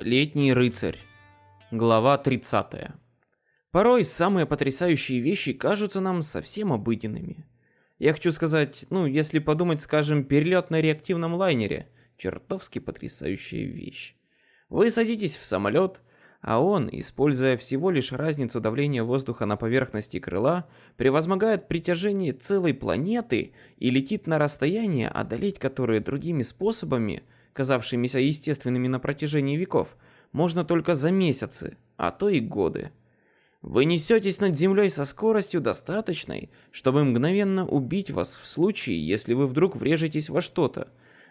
Летний рыцарь. Глава 30. Порой самые потрясающие вещи кажутся нам совсем обыденными. Я хочу сказать, ну, если подумать, скажем, перелет на реактивном лайнере, чертовски потрясающая вещь. Вы садитесь в самолет, а он, используя всего лишь разницу давления воздуха на поверхности крыла, превозмогает притяжение целой планеты и летит на расстояние, одолеть которое другими способами – казавшимися естественными на протяжении веков, можно только за месяцы, а то и годы. Вы несетесь над землей со скоростью достаточной, чтобы мгновенно убить вас в случае, если вы вдруг врежетесь во что-то.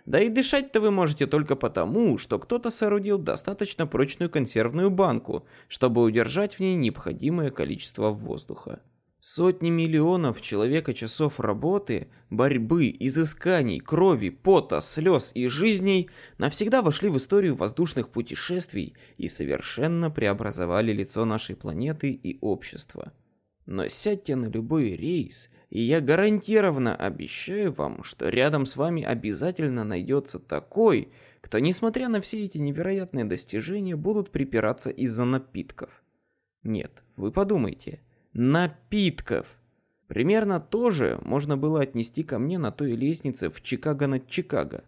Да и дышать-то вы можете только потому, что кто-то соорудил достаточно прочную консервную банку, чтобы удержать в ней необходимое количество воздуха. Сотни миллионов человека часов работы, борьбы, изысканий, крови, пота, слез и жизней навсегда вошли в историю воздушных путешествий и совершенно преобразовали лицо нашей планеты и общества. Но сядьте на любой рейс, и я гарантированно обещаю вам, что рядом с вами обязательно найдется такой, кто, несмотря на все эти невероятные достижения, будут припираться из-за напитков. Нет, вы подумайте – напитков. Примерно то же можно было отнести ко мне на той лестнице в Чикаго над Чикаго.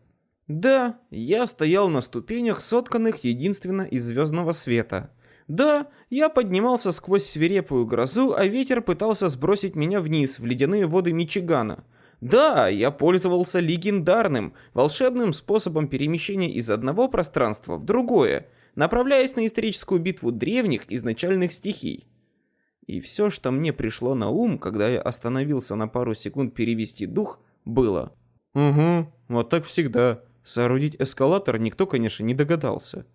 Да, я стоял на ступенях, сотканных единственно из звездного света. Да, я поднимался сквозь свирепую грозу, а ветер пытался сбросить меня вниз в ледяные воды Мичигана. Да, я пользовался легендарным, волшебным способом перемещения из одного пространства в другое, направляясь на историческую битву древних изначальных стихий. И все, что мне пришло на ум, когда я остановился на пару секунд перевести дух, было «Угу, вот так всегда. Соорудить эскалатор никто, конечно, не догадался».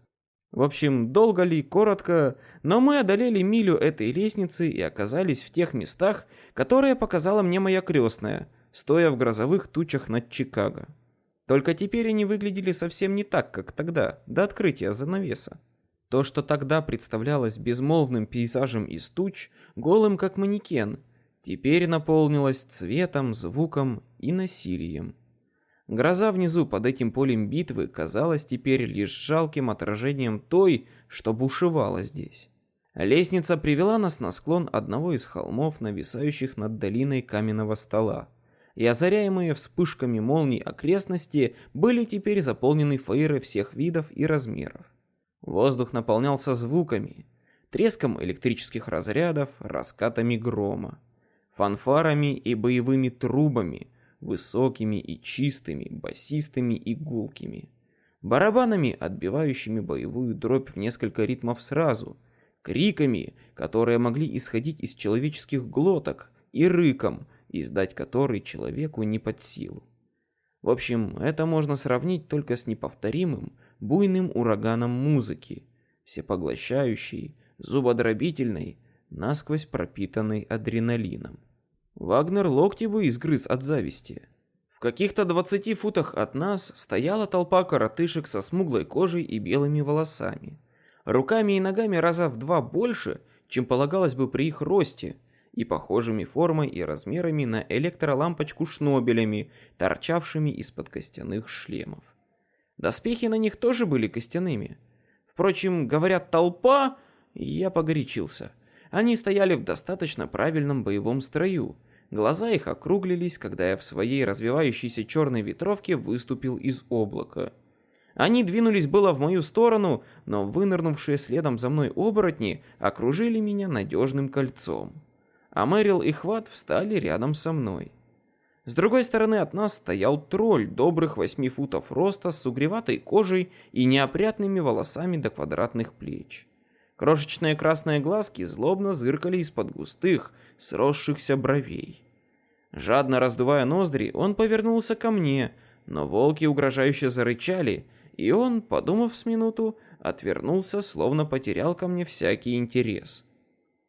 В общем, долго ли, коротко, но мы одолели милю этой лестницы и оказались в тех местах, которые показала мне моя крестная, стоя в грозовых тучах над Чикаго. Только теперь они выглядели совсем не так, как тогда, до открытия занавеса. То, что тогда представлялось безмолвным пейзажем из туч, голым как манекен, теперь наполнилось цветом, звуком и насилием. Гроза внизу под этим полем битвы казалась теперь лишь жалким отражением той, что бушевала здесь. Лестница привела нас на склон одного из холмов, нависающих над долиной каменного стола. И озаряемые вспышками молний окрестности были теперь заполнены фейры всех видов и размеров. Воздух наполнялся звуками, треском электрических разрядов, раскатами грома, фанфарами и боевыми трубами, высокими и чистыми, басистыми и гулкими, барабанами, отбивающими боевую дробь в несколько ритмов сразу, криками, которые могли исходить из человеческих глоток, и рыком, издать который человеку не под силу. В общем, это можно сравнить только с неповторимым, буйным ураганом музыки, всепоглощающей, зубодробительной, насквозь пропитанной адреналином. Вагнер локти бы изгрыз от зависти. В каких-то двадцати футах от нас стояла толпа коротышек со смуглой кожей и белыми волосами. Руками и ногами раза в два больше, чем полагалось бы при их росте, и похожими формой и размерами на электролампочку шнобелями, торчавшими из-под костяных шлемов. Доспехи на них тоже были костяными. Впрочем, говорят толпа, я погорячился. Они стояли в достаточно правильном боевом строю. Глаза их округлились, когда я в своей развивающейся черной ветровке выступил из облака. Они двинулись было в мою сторону, но вынырнувшие следом за мной оборотни окружили меня надежным кольцом. А Мэрил и Хват встали рядом со мной. С другой стороны от нас стоял тролль добрых восьми футов роста с угреватой кожей и неопрятными волосами до квадратных плеч. Крошечные красные глазки злобно зыркали из-под густых, сросшихся бровей. Жадно раздувая ноздри, он повернулся ко мне, но волки угрожающе зарычали, и он, подумав с минуту, отвернулся, словно потерял ко мне всякий интерес.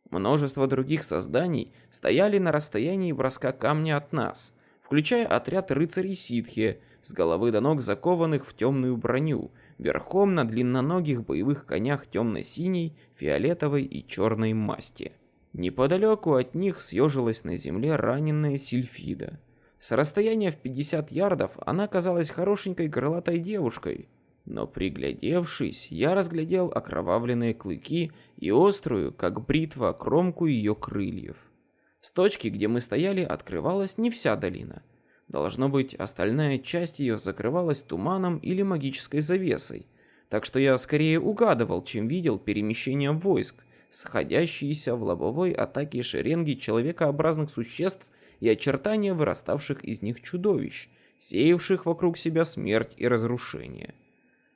Множество других созданий стояли на расстоянии броска камня от нас, включая отряд рыцарей ситхи, с головы до ног закованных в темную броню, верхом на длинноногих боевых конях темно-синей, фиолетовой и черной масти. Неподалеку от них съежилась на земле раненая Сильфида. С расстояния в 50 ярдов она казалась хорошенькой крылатой девушкой. Но приглядевшись, я разглядел окровавленные клыки и острую, как бритва, кромку ее крыльев. С точки, где мы стояли, открывалась не вся долина. Должно быть, остальная часть ее закрывалась туманом или магической завесой, так что я скорее угадывал, чем видел перемещение войск, сходящиеся в лобовой атаке шеренги человекообразных существ и очертания выраставших из них чудовищ, сеявших вокруг себя смерть и разрушение.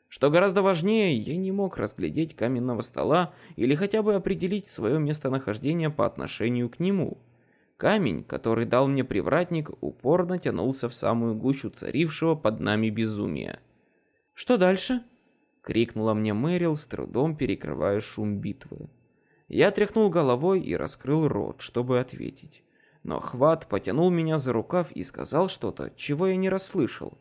Что гораздо важнее, я не мог разглядеть каменного стола или хотя бы определить свое местонахождение по отношению к нему. Камень, который дал мне привратник, упорно тянулся в самую гущу царившего под нами безумия. «Что дальше?» — крикнула мне Мэрил, с трудом перекрывая шум битвы. Я тряхнул головой и раскрыл рот, чтобы ответить. Но Хват потянул меня за рукав и сказал что-то, чего я не расслышал.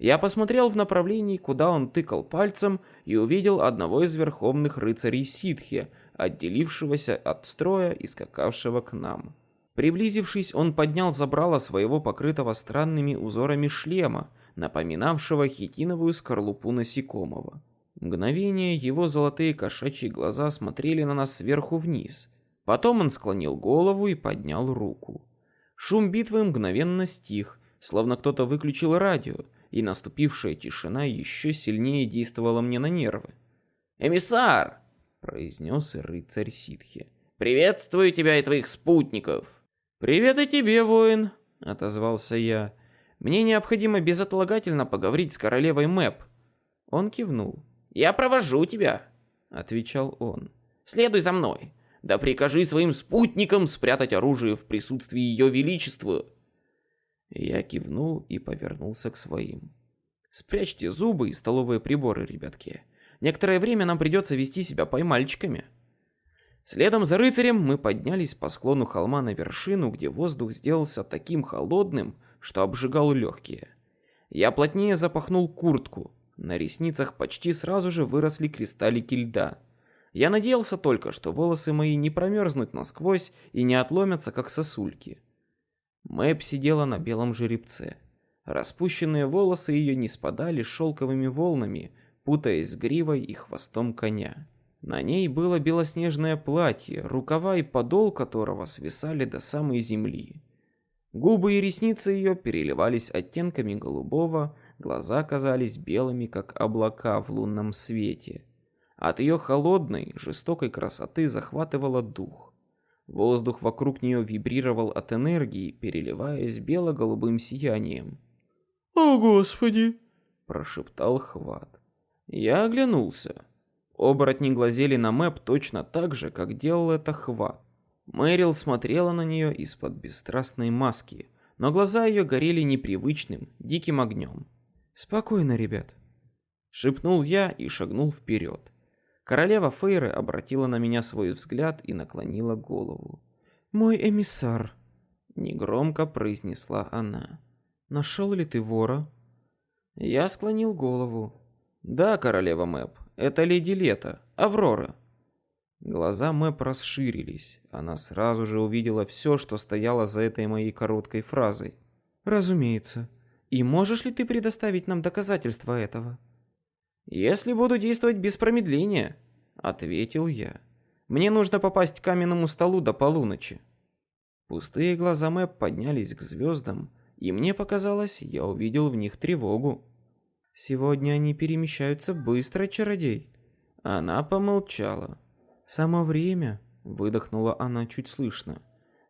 Я посмотрел в направлении, куда он тыкал пальцем, и увидел одного из верховных рыцарей Ситхи, отделившегося от строя и скакавшего к нам. Приблизившись, он поднял забрало своего покрытого странными узорами шлема, напоминавшего хитиновую скорлупу насекомого. Мгновение его золотые кошачьи глаза смотрели на нас сверху вниз. Потом он склонил голову и поднял руку. Шум битвы мгновенно стих, словно кто-то выключил радио, и наступившая тишина еще сильнее действовала мне на нервы. «Эмиссар!» — произнес рыцарь ситхи. «Приветствую тебя и твоих спутников!» «Привет и тебе, воин!» — отозвался я. «Мне необходимо безотлагательно поговорить с королевой Мэп». Он кивнул. «Я провожу тебя», — отвечал он. «Следуй за мной. Да прикажи своим спутникам спрятать оружие в присутствии ее величества». Я кивнул и повернулся к своим. «Спрячьте зубы и столовые приборы, ребятки. Некоторое время нам придется вести себя поймальчиками». Следом за рыцарем мы поднялись по склону холма на вершину, где воздух сделался таким холодным, что обжигал легкие. Я плотнее запахнул куртку, на ресницах почти сразу же выросли кристаллики льда. Я надеялся только, что волосы мои не промерзнут насквозь и не отломятся, как сосульки. Мэп сидела на белом жеребце. Распущенные волосы ее не спадали шелковыми волнами, путаясь с гривой и хвостом коня. На ней было белоснежное платье, рукава и подол которого свисали до самой земли. Губы и ресницы ее переливались оттенками голубого, Глаза казались белыми, как облака в лунном свете. От ее холодной, жестокой красоты захватывало дух. Воздух вокруг нее вибрировал от энергии, переливаясь бело-голубым сиянием. «О, Господи!» – прошептал Хват. Я оглянулся. Оборотни глазели на Мэп точно так же, как делал это Хват. Мэрил смотрела на нее из-под бесстрастной маски, но глаза ее горели непривычным, диким огнем. «Спокойно, ребят», — шепнул я и шагнул вперед. Королева Фейры обратила на меня свой взгляд и наклонила голову. «Мой эмиссар», — негромко произнесла она. «Нашел ли ты вора?» Я склонил голову. «Да, королева Мэп, это леди Лето, Аврора». Глаза Мэп расширились. Она сразу же увидела все, что стояло за этой моей короткой фразой. «Разумеется», и можешь ли ты предоставить нам доказательства этого? Если буду действовать без промедления, ответил я. Мне нужно попасть к каменному столу до полуночи. Пустые глаза Мэп поднялись к звездам, и мне показалось, я увидел в них тревогу. Сегодня они перемещаются быстро, чародей. Она помолчала. Само время, выдохнула она чуть слышно,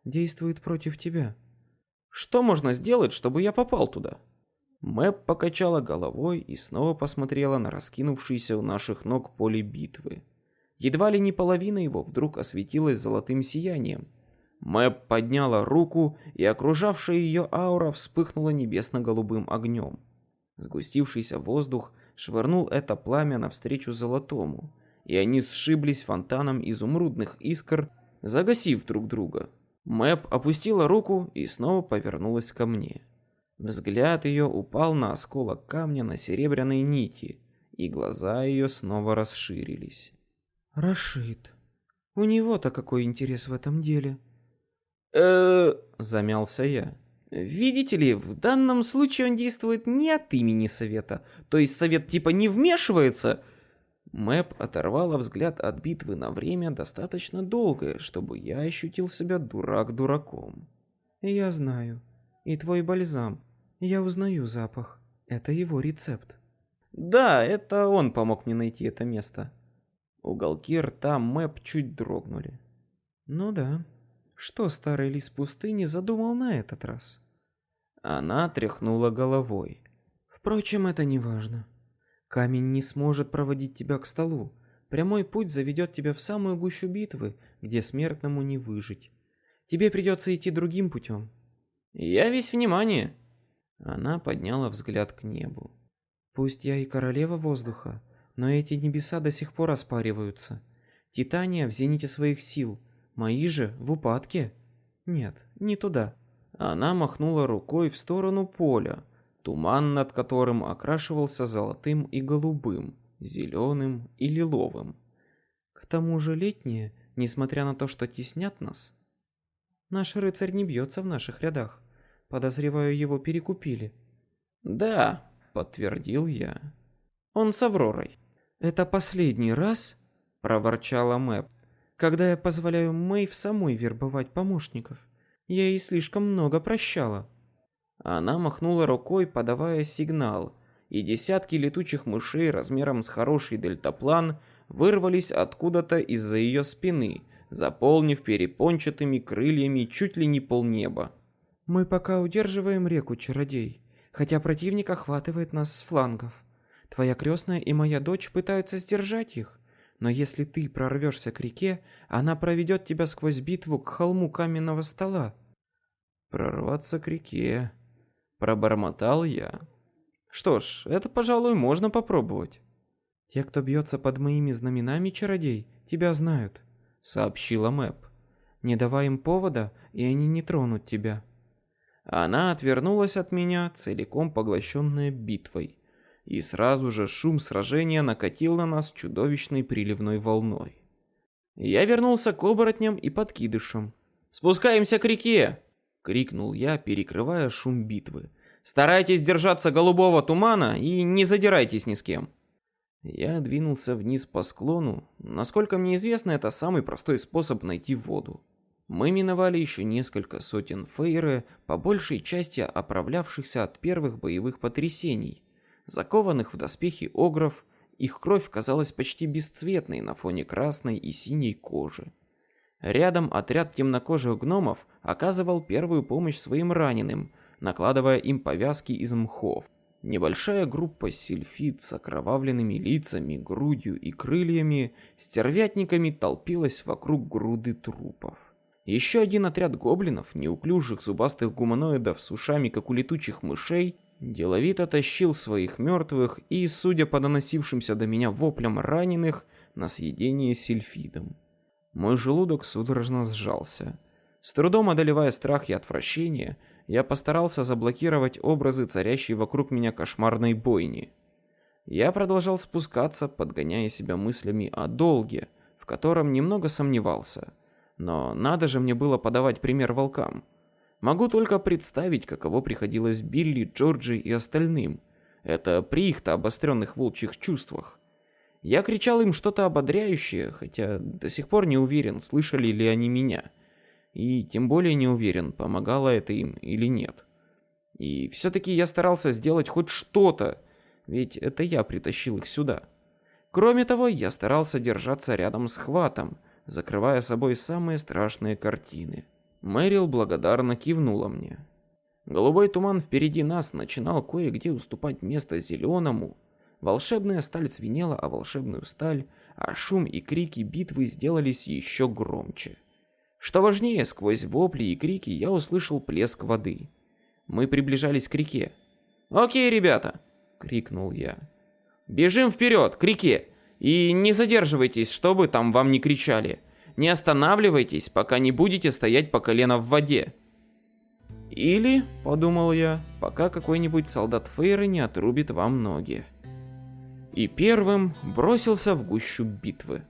действует против тебя. Что можно сделать, чтобы я попал туда? Мэп покачала головой и снова посмотрела на раскинувшееся у наших ног поле битвы. Едва ли не половина его вдруг осветилась золотым сиянием. Мэп подняла руку, и окружавшая ее аура вспыхнула небесно-голубым огнем. Сгустившийся воздух швырнул это пламя навстречу золотому, и они сшиблись фонтаном изумрудных искр, загасив друг друга. Мэп опустила руку и снова повернулась ко мне. Взгляд ее упал на осколок камня на серебряной нити, и глаза ее снова расширились. «Рашид, у него-то какой интерес в этом деле?» э замялся я. Видите ли, в данном случае он действует не от имени совета, то есть совет типа не вмешивается. Мэп оторвала взгляд от битвы на время достаточно долгое, чтобы я ощутил себя дурак дураком. Я знаю. И твой бальзам. Я узнаю запах. Это его рецепт. Да, это он помог мне найти это место. Уголки рта Мэп чуть дрогнули. Ну да. Что старый лис пустыни задумал на этот раз? Она тряхнула головой. Впрочем, это не важно. Камень не сможет проводить тебя к столу. Прямой путь заведет тебя в самую гущу битвы, где смертному не выжить. Тебе придется идти другим путем. Я весь внимание. Она подняла взгляд к небу. Пусть я и королева воздуха, но эти небеса до сих пор оспариваются. Титания в зените своих сил, мои же в упадке. Нет, не туда. Она махнула рукой в сторону поля, туман над которым окрашивался золотым и голубым, зеленым и лиловым. К тому же летнее, несмотря на то, что теснят нас, наш рыцарь не бьется в наших рядах. Подозреваю, его перекупили. Да, подтвердил я. Он с Авророй. Это последний раз, проворчала Мэп, когда я позволяю Мэйв самой вербовать помощников. Я ей слишком много прощала. Она махнула рукой, подавая сигнал, и десятки летучих мышей размером с хороший дельтаплан вырвались откуда-то из-за ее спины, заполнив перепончатыми крыльями чуть ли не полнеба. Мы пока удерживаем реку, чародей, хотя противник охватывает нас с флангов. Твоя крестная и моя дочь пытаются сдержать их, но если ты прорвешься к реке, она проведет тебя сквозь битву к холму каменного стола. Прорваться к реке, пробормотал я. Что ж, это, пожалуй, можно попробовать. Те, кто бьется под моими знаменами, чародей, тебя знают, сообщила Мэп. Не давай им повода, и они не тронут тебя. Она отвернулась от меня, целиком поглощенная битвой. И сразу же шум сражения накатил на нас чудовищной приливной волной. Я вернулся к оборотням и подкидышам. «Спускаемся к реке!» — крикнул я, перекрывая шум битвы. «Старайтесь держаться голубого тумана и не задирайтесь ни с кем!» Я двинулся вниз по склону. Насколько мне известно, это самый простой способ найти воду. Мы миновали еще несколько сотен фейры, по большей части оправлявшихся от первых боевых потрясений. Закованных в доспехи огров, их кровь казалась почти бесцветной на фоне красной и синей кожи. Рядом отряд темнокожих гномов оказывал первую помощь своим раненым, накладывая им повязки из мхов. Небольшая группа сильфид с окровавленными лицами, грудью и крыльями, стервятниками толпилась вокруг груды трупов. Еще один отряд гоблинов, неуклюжих зубастых гуманоидов с ушами, как у летучих мышей, деловито тащил своих мертвых и, судя по доносившимся до меня воплям раненых, на съедение сильфидом. Мой желудок судорожно сжался. С трудом одолевая страх и отвращение, я постарался заблокировать образы царящей вокруг меня кошмарной бойни. Я продолжал спускаться, подгоняя себя мыслями о долге, в котором немного сомневался – но надо же мне было подавать пример волкам. Могу только представить, каково приходилось Билли, Джорджи и остальным. Это при их-то обостренных волчьих чувствах. Я кричал им что-то ободряющее, хотя до сих пор не уверен, слышали ли они меня. И тем более не уверен, помогало это им или нет. И все-таки я старался сделать хоть что-то, ведь это я притащил их сюда. Кроме того, я старался держаться рядом с Хватом, закрывая собой самые страшные картины. Мэрил благодарно кивнула мне. Голубой туман впереди нас начинал кое-где уступать место зеленому. Волшебная сталь звенела о волшебную сталь, а шум и крики битвы сделались еще громче. Что важнее, сквозь вопли и крики я услышал плеск воды. Мы приближались к реке. «Окей, ребята!» — крикнул я. «Бежим вперед, к реке! И не задерживайтесь, чтобы там вам не кричали. Не останавливайтесь, пока не будете стоять по колено в воде. Или, подумал я, пока какой-нибудь солдат Фейра не отрубит вам ноги. И первым бросился в гущу битвы.